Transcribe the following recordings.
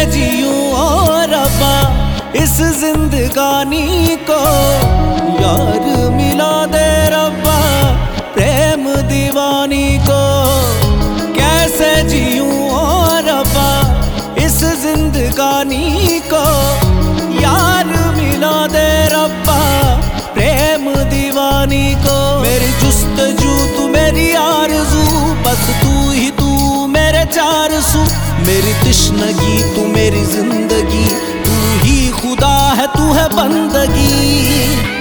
मैं जीऊँ और रबा इस जिंदगानी को यार मिला दे रबा प्रेम दीवानी को। कैसे जीऊँ और रबा इस जिंदगानी को यार मिला दे रबा प्रेम दीवानी को। मेरी जुस्तजू, तू मेरी आरज़ू, बस तू ही तू मेरे चार सू मेरी तिश्नगी तू मेरी ज़िंदगी तू ही खुदा है तू है बंदगी।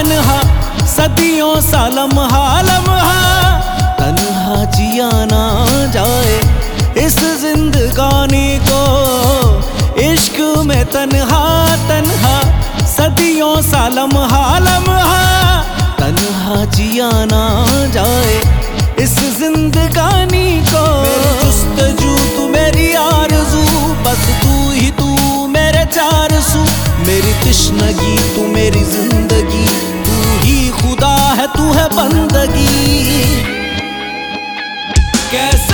तन्हा, सदियों सालम हालम तन्हा जिया ना जाए इस जिंदगानी को, इश्क में तन्हा तन्हा, सदियों सालम हालम तन्हा जिया ना जाए इस जिंदगानी को। तू मेरी आरज़ू, बस तू ही तू मेरे चार सू मेरी तिश्नगी तू मेरी ज़िंदगी तू है बंदगी। कैसे